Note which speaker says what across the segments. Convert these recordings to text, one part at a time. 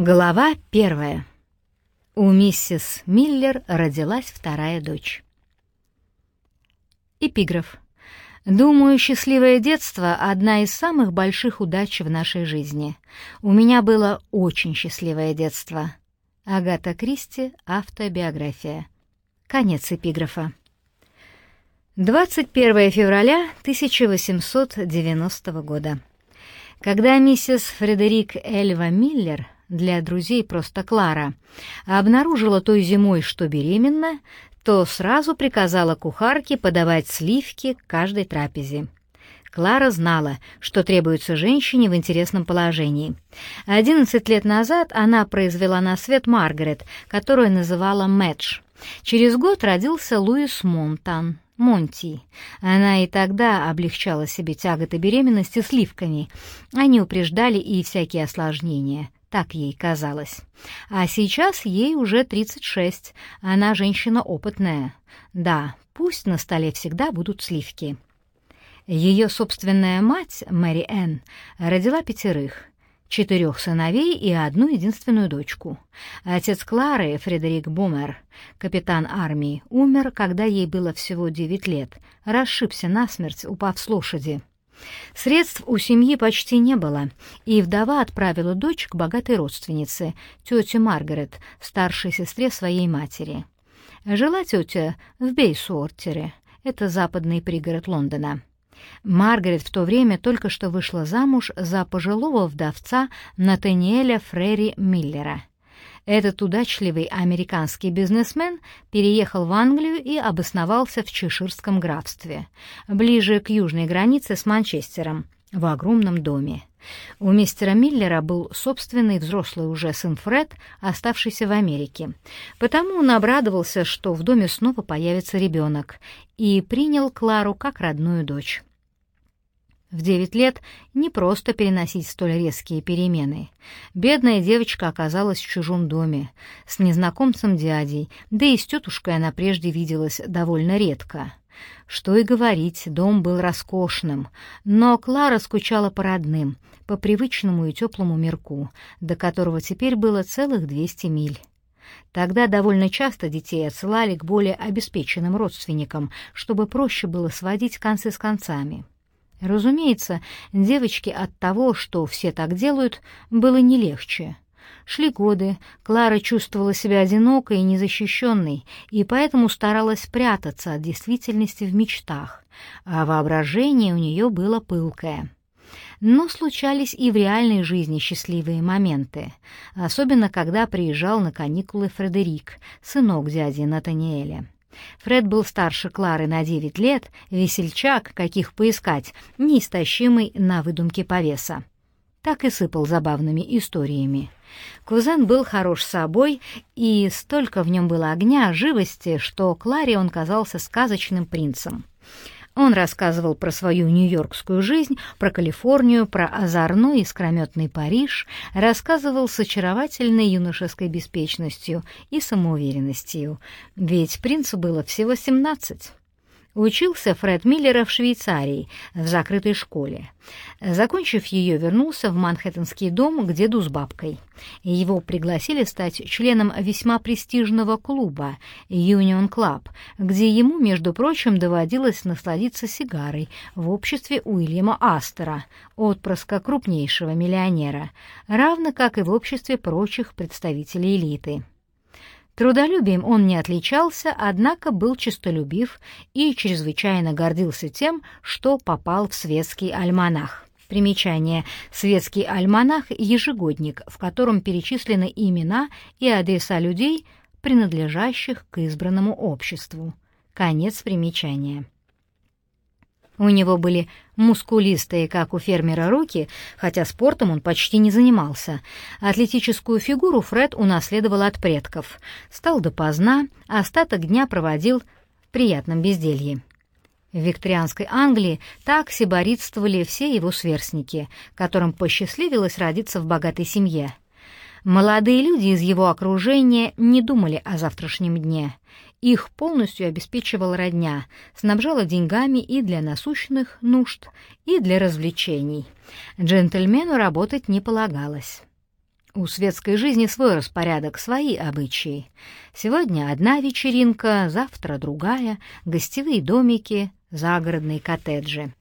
Speaker 1: Глава первая. У миссис Миллер родилась вторая дочь. Эпиграф. Думаю, счастливое детство — одна из самых больших удач в нашей жизни. У меня было очень счастливое детство. Агата Кристи, автобиография. Конец эпиграфа. 21 февраля 1890 года. Когда миссис Фредерик Эльва Миллер для друзей просто Клара, обнаружила той зимой, что беременна, то сразу приказала кухарке подавать сливки к каждой трапезе. Клара знала, что требуется женщине в интересном положении. Одиннадцать лет назад она произвела на свет Маргарет, которую называла Мэтч. Через год родился Луис Монтан, Монти. Она и тогда облегчала себе тяготы беременности сливками. Они упреждали и всякие осложнения. Так ей казалось. А сейчас ей уже 36. Она женщина опытная. Да, пусть на столе всегда будут сливки. Ее собственная мать, Мэри Энн, родила пятерых четырех сыновей и одну единственную дочку. Отец Клары, Фредерик Бумер, капитан армии, умер, когда ей было всего девять лет, расшибся насмерть, упав с лошади. Средств у семьи почти не было, и вдова отправила дочь к богатой родственнице, тете Маргарет, старшей сестре своей матери. Жила тетя в Бейсуортере, это западный пригород Лондона. Маргарет в то время только что вышла замуж за пожилого вдовца Натаниэля Фрери Миллера. Этот удачливый американский бизнесмен переехал в Англию и обосновался в Чеширском графстве, ближе к южной границе с Манчестером, в огромном доме. У мистера Миллера был собственный взрослый уже сын Фред, оставшийся в Америке. Потому он обрадовался, что в доме снова появится ребенок, и принял Клару как родную дочь. В девять лет не просто переносить столь резкие перемены. Бедная девочка оказалась в чужом доме, с незнакомцем дядей, да и с тетушкой она прежде виделась довольно редко. Что и говорить, дом был роскошным, но Клара скучала по родным, по привычному и теплому мирку, до которого теперь было целых двести миль. Тогда довольно часто детей отсылали к более обеспеченным родственникам, чтобы проще было сводить концы с концами. Разумеется, девочке от того, что все так делают, было не легче. Шли годы, Клара чувствовала себя одинокой и незащищенной, и поэтому старалась прятаться от действительности в мечтах, а воображение у нее было пылкое. Но случались и в реальной жизни счастливые моменты, особенно когда приезжал на каникулы Фредерик, сынок дяди Натаниэля. Фред был старше Клары на девять лет, весельчак, каких поискать, неистощимый на выдумке повеса. Так и сыпал забавными историями. Кузен был хорош собой, и столько в нем было огня, живости, что Кларе он казался сказочным принцем. Он рассказывал про свою нью-йоркскую жизнь, про Калифорнию, про озорной искрометный Париж, рассказывал с очаровательной юношеской беспечностью и самоуверенностью, ведь принцу было всего семнадцать. Учился Фред Миллера в Швейцарии, в закрытой школе. Закончив ее, вернулся в Манхэттенский дом к деду с бабкой. Его пригласили стать членом весьма престижного клуба Union Club, где ему, между прочим, доводилось насладиться сигарой в обществе Уильяма Астера, отпрыска крупнейшего миллионера, равно как и в обществе прочих представителей элиты. Трудолюбием он не отличался, однако был честолюбив и чрезвычайно гордился тем, что попал в светский альманах. Примечание. Светский альманах — ежегодник, в котором перечислены имена и адреса людей, принадлежащих к избранному обществу. Конец примечания. У него были мускулистые, как у фермера, руки, хотя спортом он почти не занимался. Атлетическую фигуру Фред унаследовал от предков. Стал допоздна, а остаток дня проводил в приятном безделье. В викторианской Англии так сиборитствовали все его сверстники, которым посчастливилось родиться в богатой семье. Молодые люди из его окружения не думали о завтрашнем дне. Их полностью обеспечивала родня, снабжала деньгами и для насущных нужд, и для развлечений. Джентльмену работать не полагалось. У светской жизни свой распорядок, свои обычаи. Сегодня одна вечеринка, завтра другая, гостевые домики, загородные коттеджи.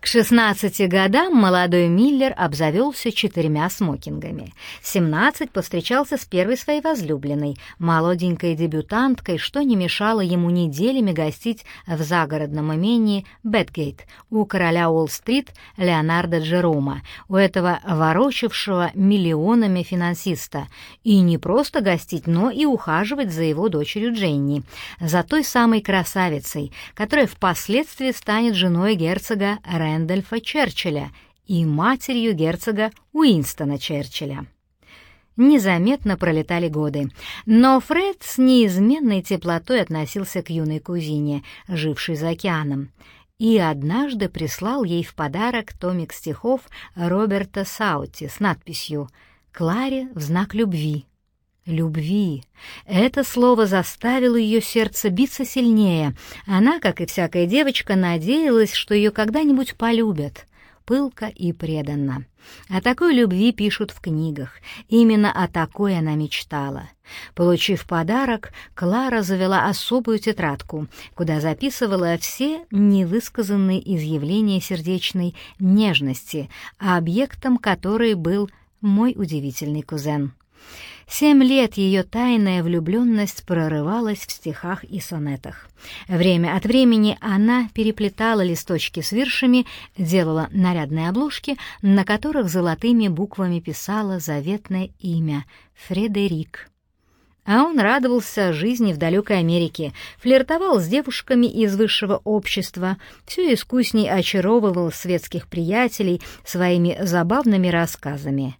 Speaker 1: К 16 годам молодой Миллер обзавелся четырьмя смокингами. В 17 повстречался с первой своей возлюбленной, молоденькой дебютанткой, что не мешало ему неделями гостить в загородном имении Бэтгейт у короля Уолл-стрит Леонардо Джерома, у этого ворочавшего миллионами финансиста, и не просто гостить, но и ухаживать за его дочерью Дженни, за той самой красавицей, которая впоследствии станет женой герцога Рэ Рэндольфа Черчилля и матерью герцога Уинстона Черчилля. Незаметно пролетали годы, но Фред с неизменной теплотой относился к юной кузине, жившей за океаном, и однажды прислал ей в подарок томик стихов Роберта Саути с надписью «Кларе в знак любви». Любви. Это слово заставило ее сердце биться сильнее. Она, как и всякая девочка, надеялась, что ее когда-нибудь полюбят. Пылко и преданно. О такой любви пишут в книгах. Именно о такой она мечтала. Получив подарок, Клара завела особую тетрадку, куда записывала все невысказанные изъявления сердечной нежности, объектом которой был мой удивительный кузен. Семь лет ее тайная влюбленность прорывалась в стихах и сонетах. Время от времени она переплетала листочки с виршами, делала нарядные обложки, на которых золотыми буквами писала заветное имя — Фредерик. А он радовался жизни в далекой Америке, флиртовал с девушками из высшего общества, все искусней очаровывал светских приятелей своими забавными рассказами.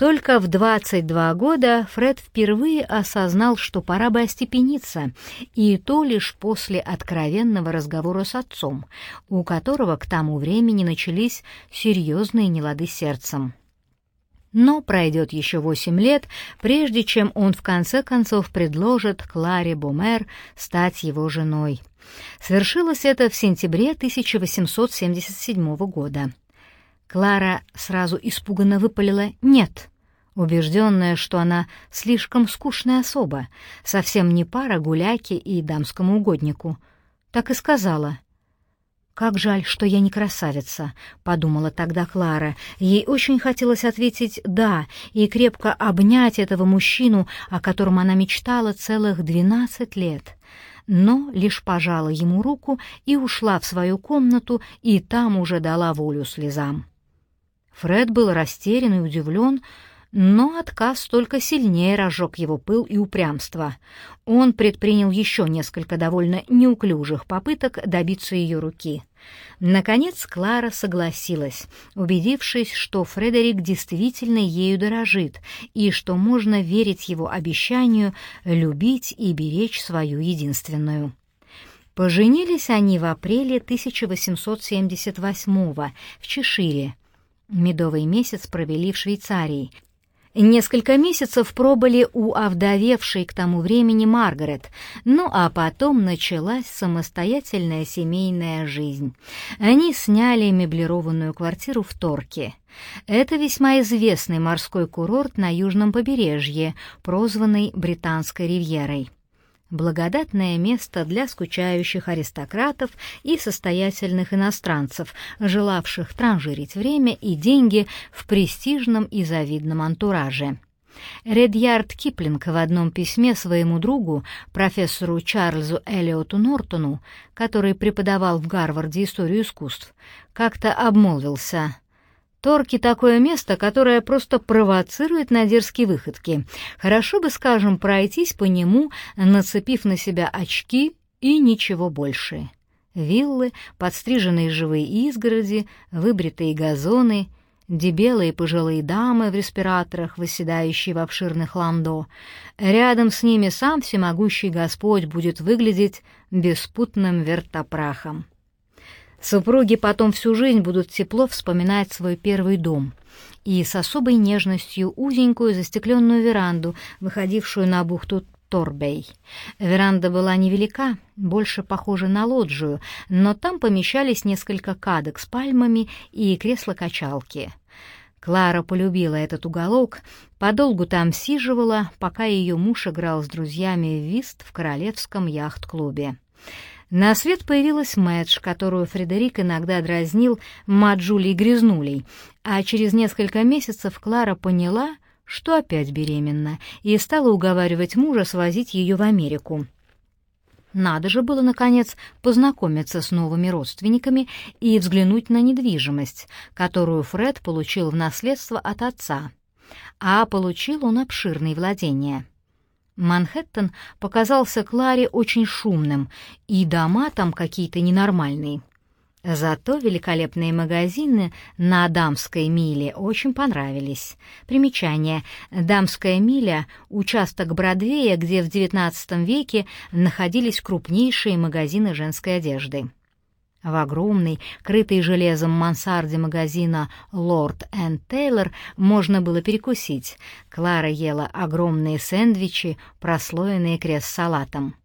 Speaker 1: Только в 22 года Фред впервые осознал, что пора бы остепениться, и то лишь после откровенного разговора с отцом, у которого к тому времени начались серьезные нелады сердцем. Но пройдет еще восемь лет, прежде чем он в конце концов предложит Кларе Бомер стать его женой. Свершилось это в сентябре 1877 года. Клара сразу испуганно выпалила «нет», убежденная, что она слишком скучная особа, совсем не пара гуляки и дамскому угоднику. Так и сказала. «Как жаль, что я не красавица», — подумала тогда Клара. Ей очень хотелось ответить «да» и крепко обнять этого мужчину, о котором она мечтала целых двенадцать лет. Но лишь пожала ему руку и ушла в свою комнату, и там уже дала волю слезам. Фред был растерян и удивлен, но отказ только сильнее разжег его пыл и упрямство. Он предпринял еще несколько довольно неуклюжих попыток добиться ее руки. Наконец Клара согласилась, убедившись, что Фредерик действительно ею дорожит и что можно верить его обещанию любить и беречь свою единственную. Поженились они в апреле 1878 в Чешире. Медовый месяц провели в Швейцарии — Несколько месяцев пробыли у овдовевшей к тому времени Маргарет, ну а потом началась самостоятельная семейная жизнь. Они сняли меблированную квартиру в Торке. Это весьма известный морской курорт на южном побережье, прозванный Британской ривьерой благодатное место для скучающих аристократов и состоятельных иностранцев, желавших транжирить время и деньги в престижном и завидном антураже. Редьярд Киплинг в одном письме своему другу, профессору Чарльзу Элиоту Нортону, который преподавал в Гарварде историю искусств, как-то обмолвился — Торки — такое место, которое просто провоцирует на дерзкие выходки. Хорошо бы, скажем, пройтись по нему, нацепив на себя очки и ничего больше. Виллы, подстриженные живые изгороди, выбритые газоны, дебелые пожилые дамы в респираторах, восседающие в обширных ландо. Рядом с ними сам всемогущий Господь будет выглядеть беспутным вертопрахом. Супруги потом всю жизнь будут тепло вспоминать свой первый дом и с особой нежностью узенькую застекленную веранду, выходившую на бухту Торбей. Веранда была невелика, больше похожа на лоджию, но там помещались несколько кадок с пальмами и кресла-качалки. Клара полюбила этот уголок, подолгу там сиживала, пока ее муж играл с друзьями в вист в королевском яхт-клубе. На свет появилась Мэтч, которую Фредерик иногда дразнил Маджулей Грязнулей, а через несколько месяцев Клара поняла, что опять беременна, и стала уговаривать мужа свозить ее в Америку. Надо же было, наконец, познакомиться с новыми родственниками и взглянуть на недвижимость, которую Фред получил в наследство от отца. А получил он обширные владения. Манхэттен показался Кларе очень шумным, и дома там какие-то ненормальные. Зато великолепные магазины на Дамской миле очень понравились. Примечание. Дамская миля — участок Бродвея, где в XIX веке находились крупнейшие магазины женской одежды. В огромной, крытой железом мансарде магазина «Лорд энд Тейлор» можно было перекусить. Клара ела огромные сэндвичи, прослоенные крест-салатом.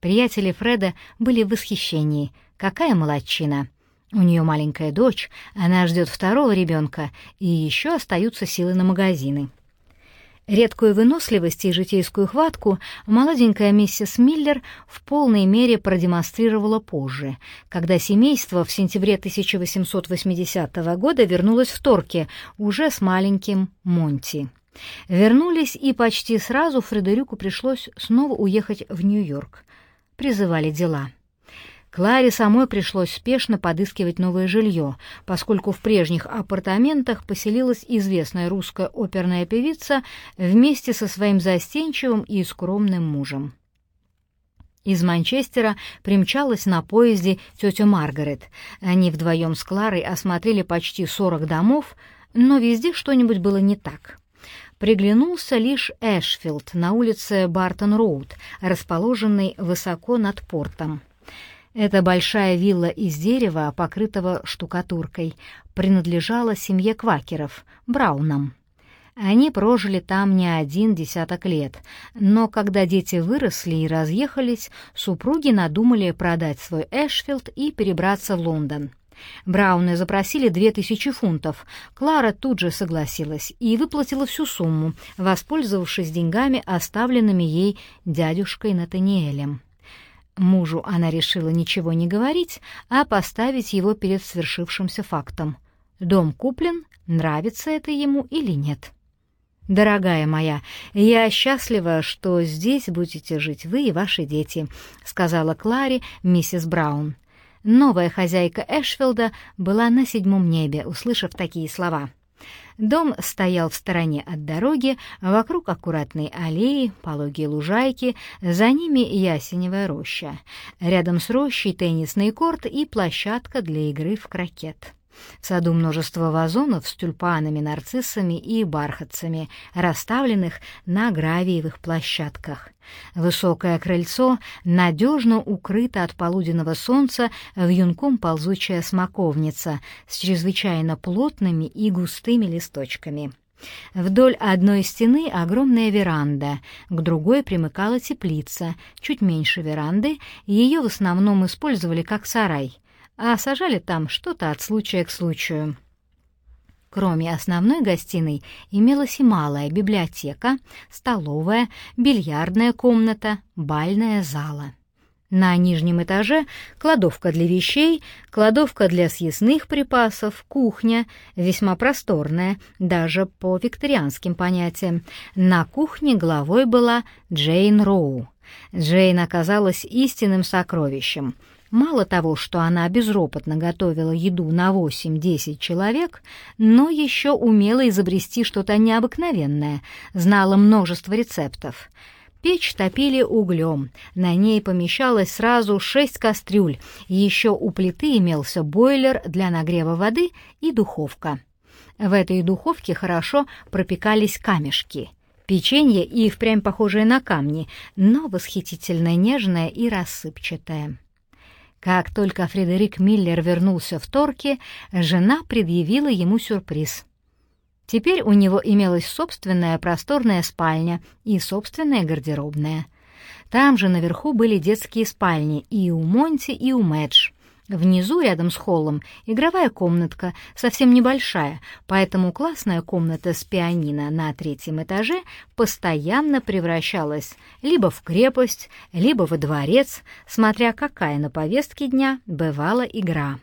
Speaker 1: Приятели Фреда были в восхищении. Какая молодчина! У нее маленькая дочь, она ждет второго ребенка, и еще остаются силы на магазины. Редкую выносливость и житейскую хватку молоденькая миссис Миллер в полной мере продемонстрировала позже, когда семейство в сентябре 1880 года вернулось в Торке уже с маленьким Монти. Вернулись, и почти сразу Фредерику пришлось снова уехать в Нью-Йорк. Призывали дела. Кларе самой пришлось спешно подыскивать новое жилье, поскольку в прежних апартаментах поселилась известная русская оперная певица вместе со своим застенчивым и скромным мужем. Из Манчестера примчалась на поезде тетя Маргарет. Они вдвоем с Кларой осмотрели почти сорок домов, но везде что-нибудь было не так. Приглянулся лишь Эшфилд на улице Бартон-Роуд, расположенный высоко над портом. Эта большая вилла из дерева, покрытого штукатуркой, принадлежала семье квакеров, Браунам. Они прожили там не один десяток лет, но когда дети выросли и разъехались, супруги надумали продать свой Эшфилд и перебраться в Лондон. Брауны запросили две тысячи фунтов. Клара тут же согласилась и выплатила всю сумму, воспользовавшись деньгами, оставленными ей дядюшкой Натаниэлем. Мужу она решила ничего не говорить, а поставить его перед свершившимся фактом. Дом куплен, нравится это ему или нет. «Дорогая моя, я счастлива, что здесь будете жить вы и ваши дети», — сказала Кларе миссис Браун. Новая хозяйка Эшфилда была на седьмом небе, услышав такие слова. Дом стоял в стороне от дороги, вокруг аккуратной аллеи, пологие лужайки, за ними ясеневая роща. Рядом с рощей теннисный корт и площадка для игры в крокет. В саду множество вазонов с тюльпанами, нарциссами и бархатцами, расставленных на гравиевых площадках. Высокое крыльцо надежно укрыто от полуденного солнца вьюнком ползучая смоковница с чрезвычайно плотными и густыми листочками. Вдоль одной стены огромная веранда, к другой примыкала теплица, чуть меньше веранды, ее в основном использовали как сарай — а сажали там что-то от случая к случаю. Кроме основной гостиной имелась и малая библиотека, столовая, бильярдная комната, бальная зала. На нижнем этаже кладовка для вещей, кладовка для съестных припасов, кухня, весьма просторная, даже по викторианским понятиям. На кухне главой была Джейн Роу. Джейн оказалась истинным сокровищем — Мало того, что она безропотно готовила еду на 8-10 человек, но еще умела изобрести что-то необыкновенное, знала множество рецептов. Печь топили углем, на ней помещалось сразу шесть кастрюль, еще у плиты имелся бойлер для нагрева воды и духовка. В этой духовке хорошо пропекались камешки. Печенье и впрямь похожее на камни, но восхитительно нежное и рассыпчатое. Как только Фредерик Миллер вернулся в Торки, жена предъявила ему сюрприз. Теперь у него имелась собственная просторная спальня и собственная гардеробная. Там же наверху были детские спальни и у Монти, и у Мэдж. Внизу, рядом с холлом, игровая комнатка, совсем небольшая, поэтому классная комната с пианино на третьем этаже постоянно превращалась либо в крепость, либо во дворец, смотря какая на повестке дня бывала игра.